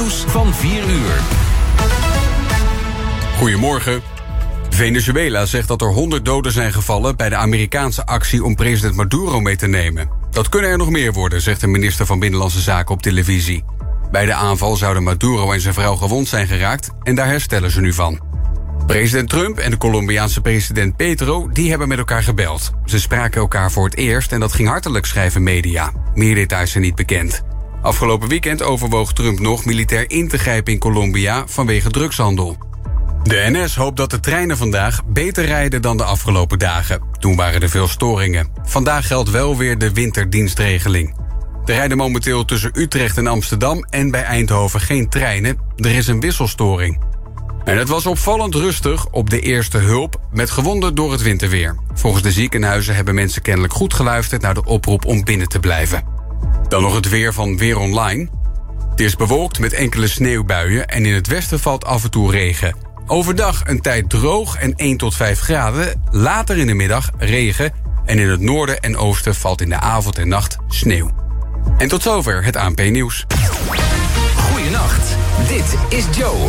Nieuws van 4 uur. Goedemorgen. Venezuela zegt dat er 100 doden zijn gevallen bij de Amerikaanse actie om president Maduro mee te nemen. Dat kunnen er nog meer worden, zegt de minister van Binnenlandse Zaken op televisie. Bij de aanval zouden Maduro en zijn vrouw gewond zijn geraakt en daar herstellen ze nu van. President Trump en de Colombiaanse president Petro die hebben met elkaar gebeld. Ze spraken elkaar voor het eerst en dat ging hartelijk, schrijven media. Meer details zijn niet bekend. Afgelopen weekend overwoog Trump nog militair in te grijpen in Colombia vanwege drugshandel. De NS hoopt dat de treinen vandaag beter rijden dan de afgelopen dagen. Toen waren er veel storingen. Vandaag geldt wel weer de winterdienstregeling. Er rijden momenteel tussen Utrecht en Amsterdam en bij Eindhoven geen treinen. Er is een wisselstoring. En het was opvallend rustig op de eerste hulp met gewonden door het winterweer. Volgens de ziekenhuizen hebben mensen kennelijk goed geluisterd naar de oproep om binnen te blijven. Dan nog het weer van Weer Online. Het is bewolkt met enkele sneeuwbuien en in het westen valt af en toe regen. Overdag een tijd droog en 1 tot 5 graden. Later in de middag regen. En in het noorden en oosten valt in de avond en nacht sneeuw. En tot zover het ANP-nieuws. Goedenacht, dit is Joe.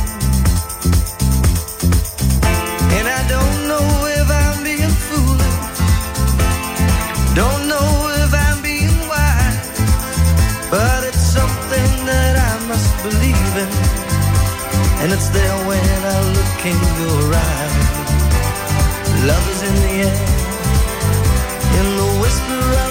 that's there when I look in your eyes. Love is in the air, in the whisper of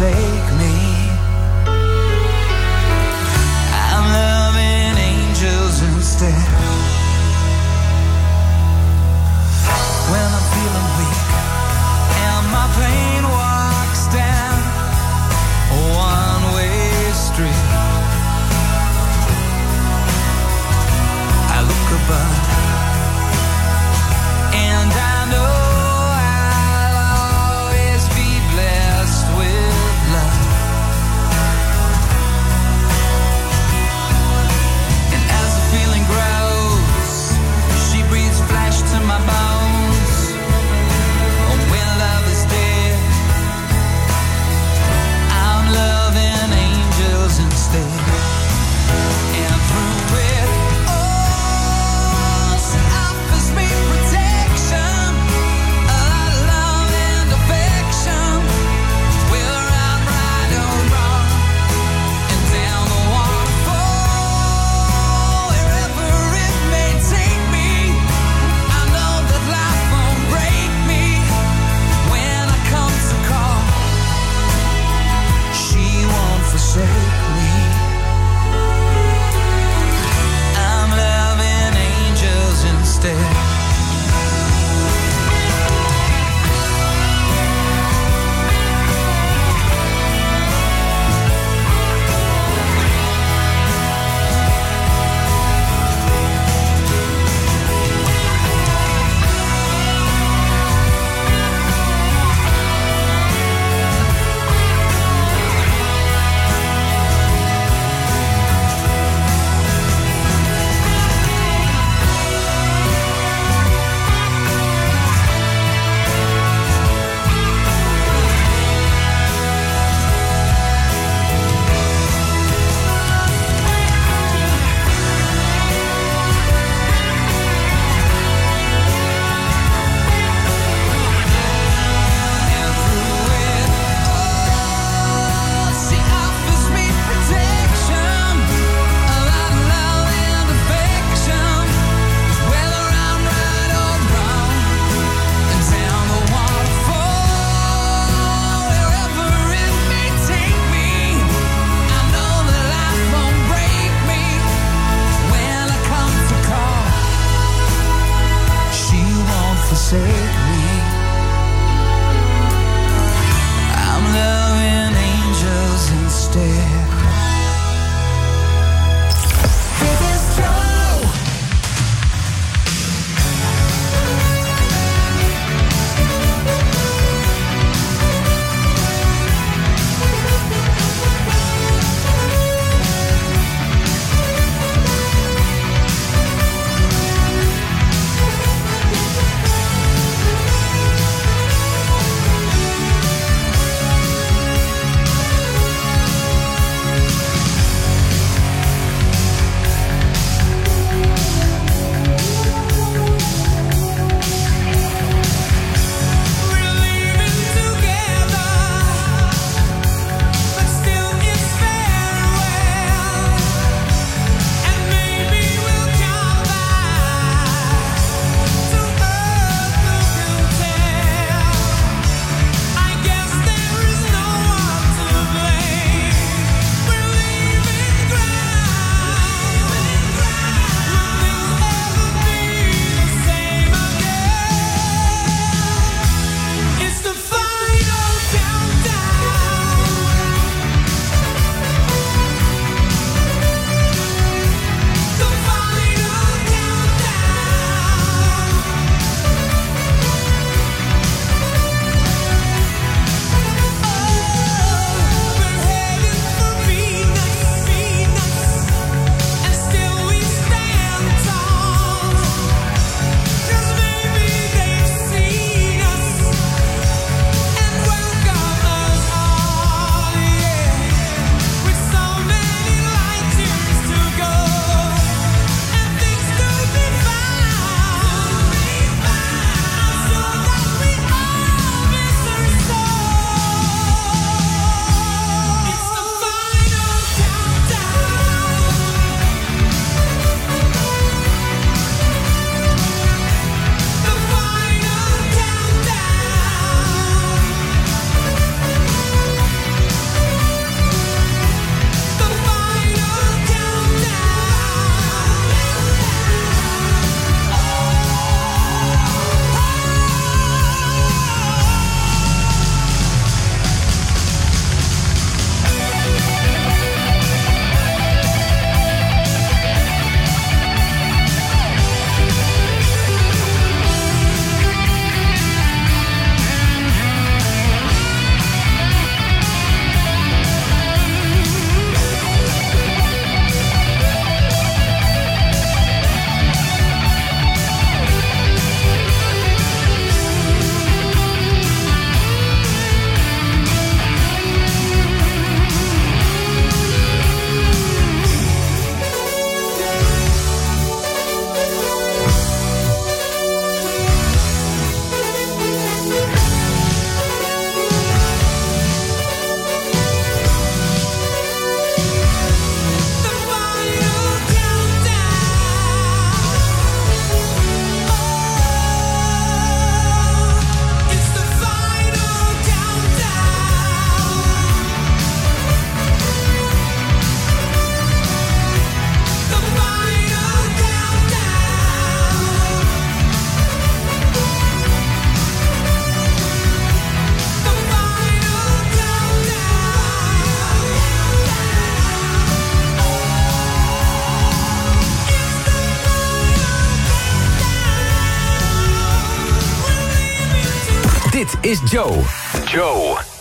say is Joe. Joe.